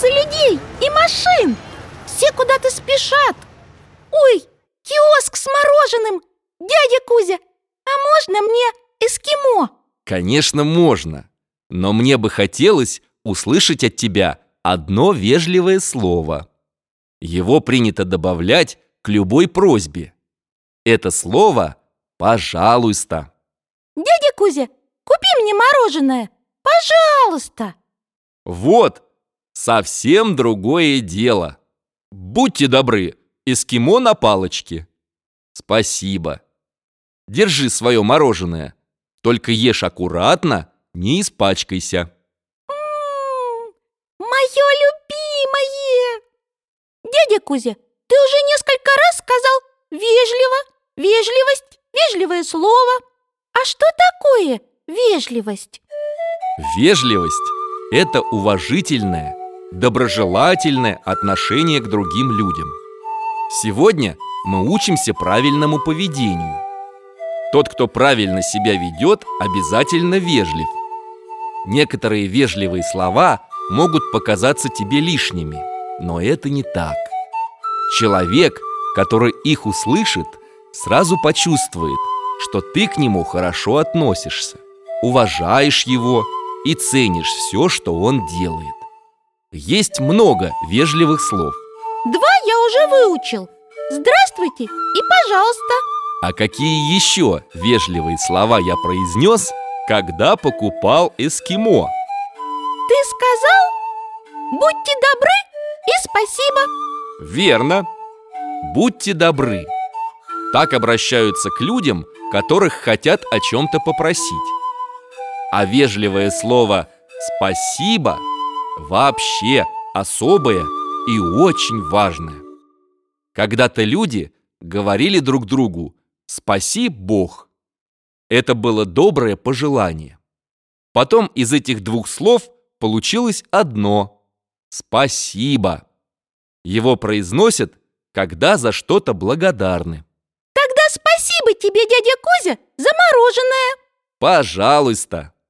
улице людей и машин. Все куда-то спешат. Ой, киоск с мороженым! Дядя Кузя, а можно мне эскимо? Конечно, можно. Но мне бы хотелось услышать от тебя одно вежливое слово. Его принято добавлять к любой просьбе. Это слово «пожалуйста». Дядя Кузя, купи мне мороженое, пожалуйста. Вот, совсем другое дело. Будьте добры, эскимо на палочке. Спасибо. Держи свое мороженое. Только ешь аккуратно, не испачкайся. Мое любимое! Дядя Кузя, ты уже несколько раз сказал вежливо, вежливость, вежливое слово. А что такое вежливость? Вежливость – это уважительное, доброжелательное отношение к другим людям. Сегодня мы учимся правильному поведению. Тот, кто правильно себя ведет, обязательно вежлив. Некоторые вежливые слова могут показаться тебе лишними, но это не так. Человек, который их услышит, сразу почувствует, что ты к нему хорошо относишься, уважаешь его и ценишь все, что он делает. Есть много вежливых слов. Два я уже выучил. Здравствуйте и пожалуйста. А какие еще вежливые слова я произнес, когда покупал эскимо? Ты сказал, будьте добры и спасибо. Верно. Будьте добры. Так обращаются к людям, которых хотят о чем-то попросить. А вежливое слово «спасибо» вообще особое и очень важное. Когда-то люди говорили друг другу «спаси Бог». Это было доброе пожелание. Потом из этих двух слов получилось одно «спасибо». Его произносят, когда за что-то благодарны. Тогда спасибо тебе, дядя Кузя, за мороженое. Пожалуйста.